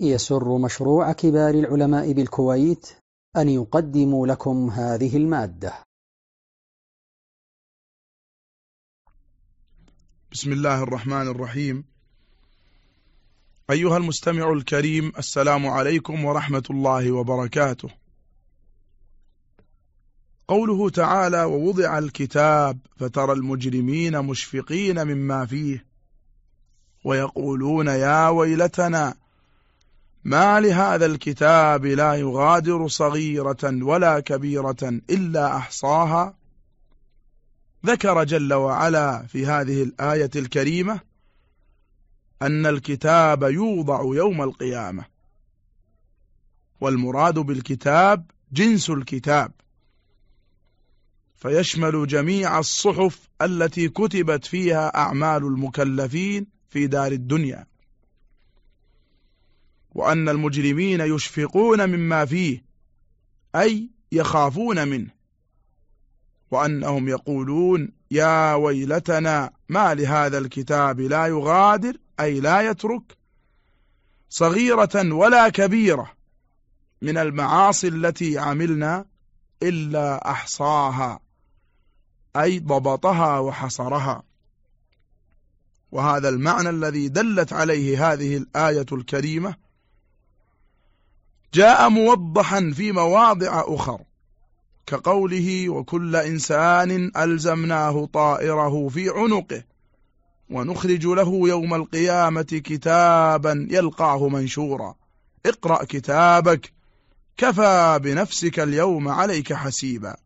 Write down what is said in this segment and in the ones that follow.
يسر مشروع كبار العلماء بالكويت أن يقدم لكم هذه المادة. بسم الله الرحمن الرحيم. أيها المستمع الكريم السلام عليكم ورحمة الله وبركاته. قوله تعالى ووضع الكتاب فترى المجرمين مشفقين مما فيه ويقولون يا ويلتنا ما لهذا الكتاب لا يغادر صغيرة ولا كبيرة إلا أحصاها. ذكر جل وعلا في هذه الآية الكريمة أن الكتاب يوضع يوم القيامة والمراد بالكتاب جنس الكتاب فيشمل جميع الصحف التي كتبت فيها أعمال المكلفين في دار الدنيا. وأن المجرمين يشفقون مما فيه أي يخافون منه وأنهم يقولون يا ويلتنا ما لهذا الكتاب لا يغادر أي لا يترك صغيرة ولا كبيرة من المعاصي التي عملنا إلا أحصاها أي ضبطها وحصرها. وهذا المعنى الذي دلت عليه هذه الآية الكريمة جاء موضحا في مواضع أخر كقوله وكل إنسان ألزمناه طائره في عنقه ونخرج له يوم القيامة كتابا يلقاه منشورا اقرأ كتابك كفى بنفسك اليوم عليك حسيبا.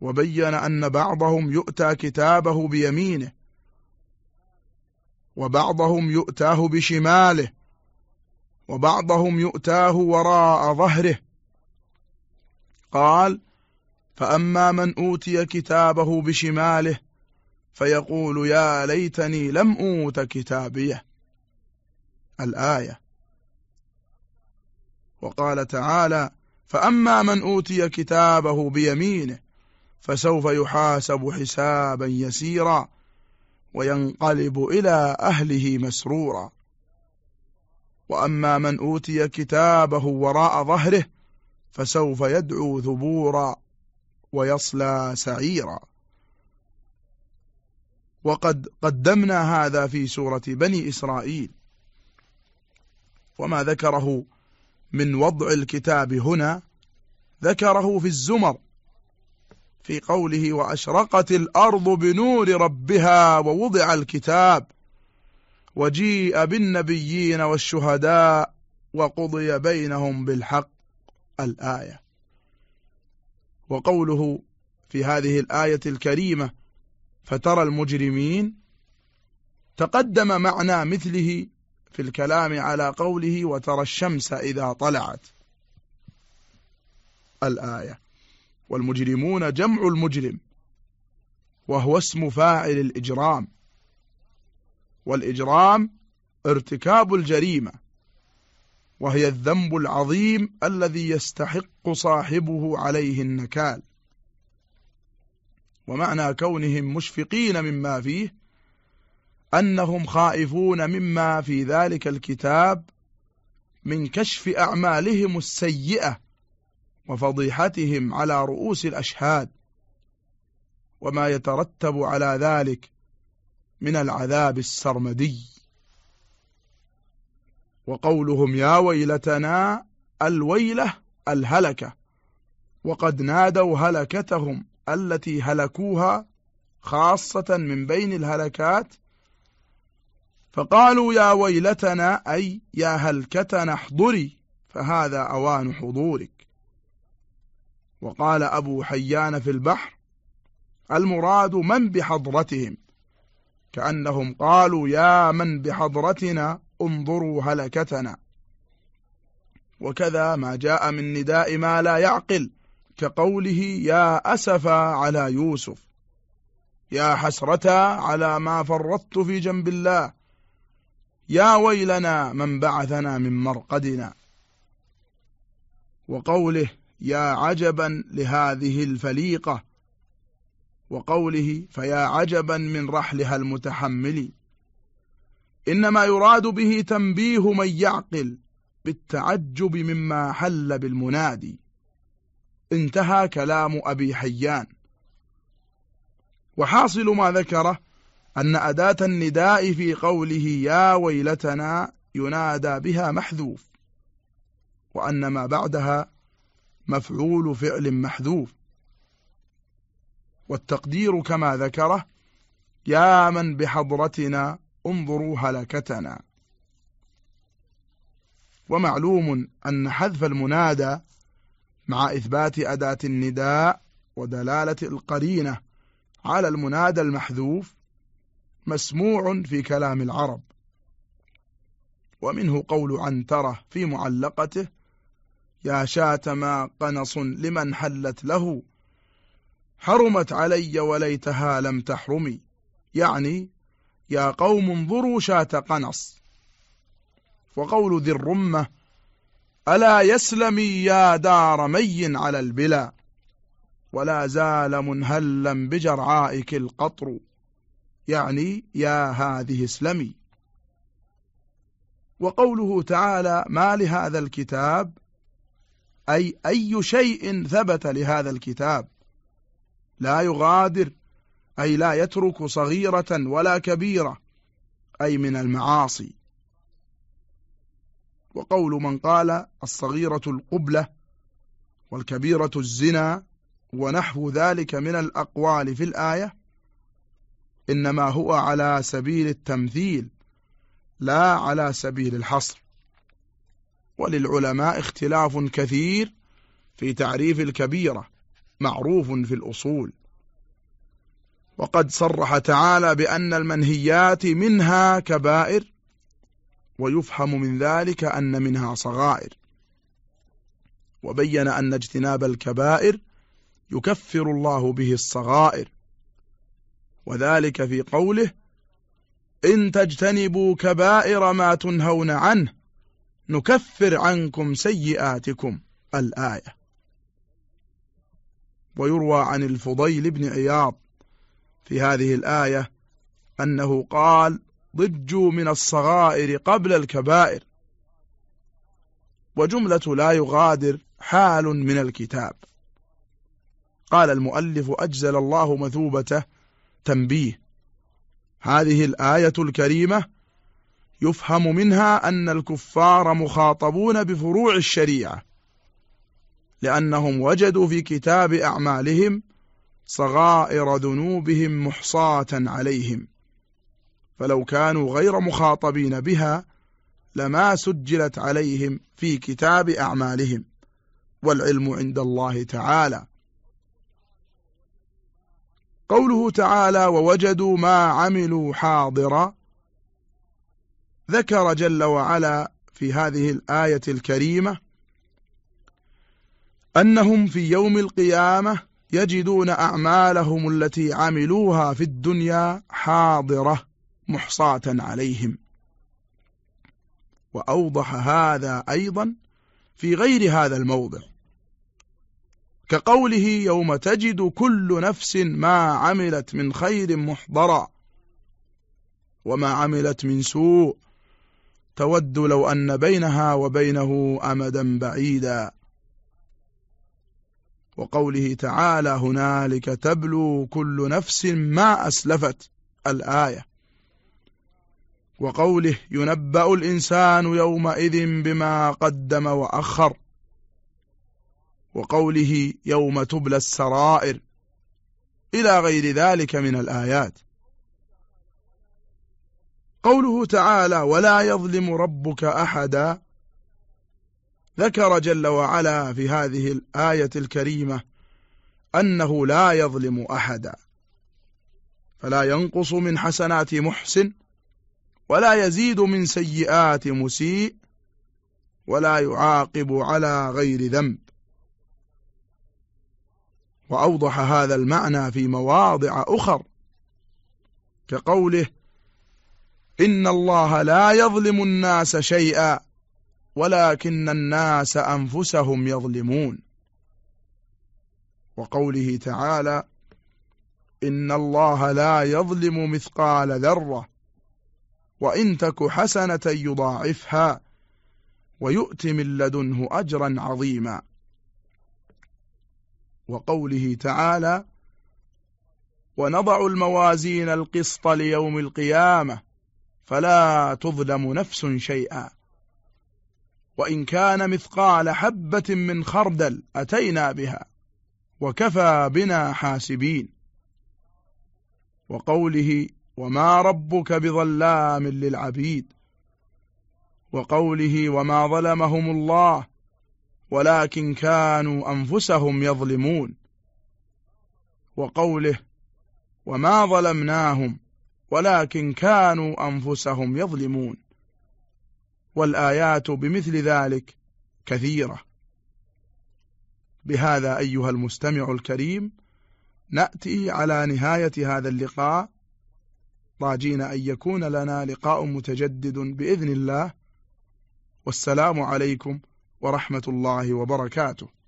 وبين أن بعضهم يؤتى كتابه بيمينه وبعضهم يؤتاه بشماله وبعضهم يؤتاه وراء ظهره. قال فأما من أوتي كتابه بشماله فيقول يا ليتني لم أوت كتابيه. الآية. وقال تعالى فأما من أوتي كتابه بيمينه فسوف يحاسب حسابا يسيرا وينقلب إلى أهله مسرورا. وأما من أوتي كتابه وراء ظهره فسوف يدعو ثبورا ويصلى سعيرا. وقد قدمنا هذا في سورة بني إسرائيل. وما ذكره من وضع الكتاب هنا ذكره في الزمر في قوله وأشرقت الأرض بنور ربها ووضع الكتاب. وجيء بالنبيين والشهداء وقضي بينهم بالحق الآية. وقوله في هذه الآية الكريمة فترى المجرمين تقدم معنى مثله في الكلام على قوله وترى الشمس إذا طلعت الآية. والمجرمون جمع المجرم وهو اسم فاعل الإجرام. والإجرام ارتكاب الجريمة وهي الذنب العظيم الذي يستحق صاحبه عليه النكال. ومعنى كونهم مشفقين مما فيه أنهم خائفون مما في ذلك الكتاب من كشف أعمالهم السيئة وفضيحتهم على رؤوس الأشهاد وما يترتب على ذلك من العذاب السرمدي. وقولهم يا ويلتنا الويلة الهلكة. وقد نادوا هلكتهم التي هلكوها خاصة من بين الهلكات. فقالوا يا ويلتنا أي يا هلكتنا احضري فهذا أوان حضورك. وقال أبو حيان في البحر المراد من بحضرتهم؟ كأنهم قالوا يا من بحضرتنا انظروا هلكتنا. وكذا ما جاء من نداء ما لا يعقل كقوله يا أسفا على يوسف يا حسرة على ما فرطت في جنب الله يا ويلنا من بعثنا من مرقدنا. وقوله يا عجبا لهذه الفليقة وقوله فيا عجبا من رحلها المتحمل. إنما يراد به تنبيه من يعقل بالتعجب مما حل بالمنادي. انتهى كلام أبي حيان. وحاصل ما ذكره أن أداة النداء في قوله يا ويلتنا ينادى بها محذوف وأن ما بعدها مفعول فعل محذوف. والتقدير كما ذكره يا من بحضرتنا انظروا هلكتنا. ومعلوم أن حذف المنادى مع إثبات أداة النداء ودلالة القرينة على المنادى المحذوف مسموع في كلام العرب. ومنه قول عنترة في معلقته يا شاتما قنص لمن حلت له حرمت علي وليتها لم تحرمي. يعني يا قوم انظروا شات قنص. وقول ذي الرمة ألا يسلمي يا دار مي على البلا؟ ولا زال منهلا بجرعائك القطر. يعني يا هذه اسلمي. وقوله تعالى ما لهذا الكتاب؟ أي أي شيء ثبت لهذا الكتاب؟ لا يغادر أي لا يترك صغيرة ولا كبيرة أي من المعاصي. وقول من قال الصغيرة القبلة والكبيرة الزنا ونحو ذلك من الأقوال في الآية إنما هو على سبيل التمثيل لا على سبيل الحصر. وللعلماء اختلاف كثير في تعريف الكبيرة معروف في الأصول. وقد صرح تعالى بأن المنهيات منها كبائر ويفهم من ذلك أن منها صغائر. وبين أن اجتناب الكبائر يكفر الله به الصغائر. وذلك في قوله إن تجتنبوا كبائر ما تنهون عنه نكفر عنكم سيئاتكم. الآية. ويروى عن الفضيل بن عياض في هذه الآية أنه قال ضجوا من الصغائر قبل الكبائر. وجملة لا يغادر حال من الكتاب. قال المؤلف أجزل الله مثوبته تنبيه. هذه الآية الكريمة يفهم منها أن الكفار مخاطبون بفروع الشريعة. لأنهم وجدوا في كتاب أعمالهم صغائر ذنوبهم محصاة عليهم فلو كانوا غير مخاطبين بها لما سجلت عليهم في كتاب أعمالهم والعلم عند الله تعالى. قوله تعالى ووجدوا ما عملوا حاضرا ذكر جل وعلا في هذه الآية الكريمة أنهم في يوم القيامة يجدون أعمالهم التي عملوها في الدنيا حاضرة محصاة عليهم. وأوضح هذا أيضا في غير هذا الموضع كقوله يوم تجد كل نفس ما عملت من خير محضرا وما عملت من سوء تود لو أن بينها وبينه أمدا بعيدا. وقوله تعالى هنالك تبلو كل نفس ما أسلفت الآية. وقوله ينبأ الإنسان يومئذ بما قدم وأخر. وقوله يوم تبلى السرائر. إلى غير ذلك من الآيات. قوله تعالى ولا يظلم ربك أحدا ذكر جل وعلا في هذه الآية الكريمة أنه لا يظلم أحدا فلا ينقص من حسنات محسن ولا يزيد من سيئات مسيء ولا يعاقب على غير ذنب. وأوضح هذا المعنى في مواضع أخر كقوله إن الله لا يظلم الناس شيئا ولكن الناس أنفسهم يظلمون. وقوله تعالى إن الله لا يظلم مثقال ذرة وإن تك حسنة يضاعفها ويؤت من لدنه أجرا عظيما. وقوله تعالى ونضع الموازين القسط ليوم القيامة فلا تظلم نفس شيئا. وإن كان مثقال حبة من خردل أتينا بها وكفى بنا حاسبين. وقوله وما ربك بظلام للعبيد. وقوله وما ظلمهم الله ولكن كانوا أنفسهم يظلمون. وقوله وما ظلمناهم ولكن كانوا أنفسهم يظلمون. والآيات بمثل ذلك كثيرة. بهذا أيها المستمع الكريم نأتي على نهاية هذا اللقاء. راجين أن يكون لنا لقاء متجدد بإذن الله. والسلام عليكم ورحمة الله وبركاته.